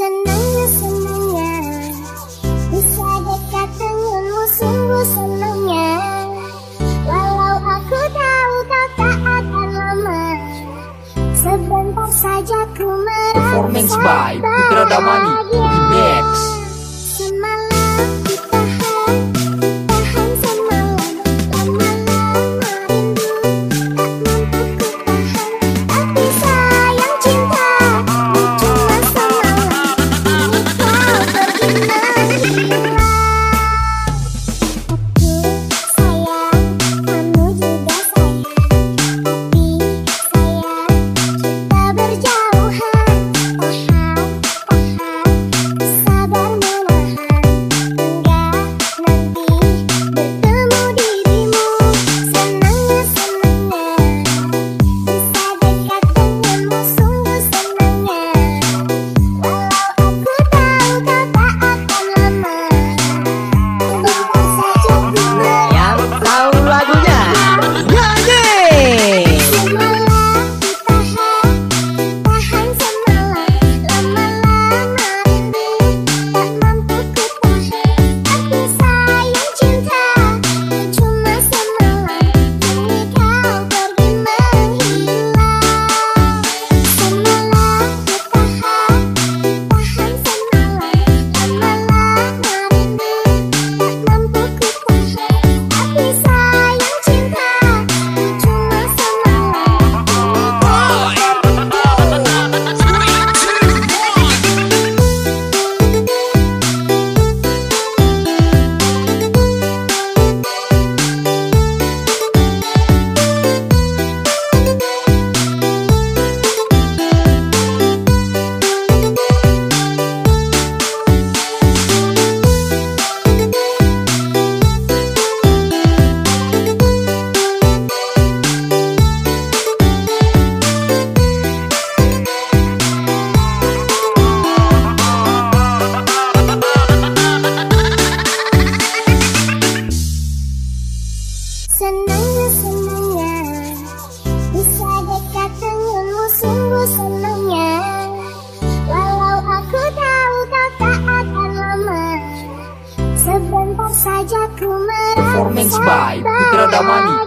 Senangnya senangnya. Bisa dekat denganmu sungguh senangnya. Walau aku tahu kau tak akan lama. Sebentar saja ku merasa Performance by Putra Damani Remix Senangnya senangnya. Bisa dekat denganmu sungguh senangnya. Walau aku tahu kau tak akan lama Sebentar saja ku merasa Performance by Putra Damani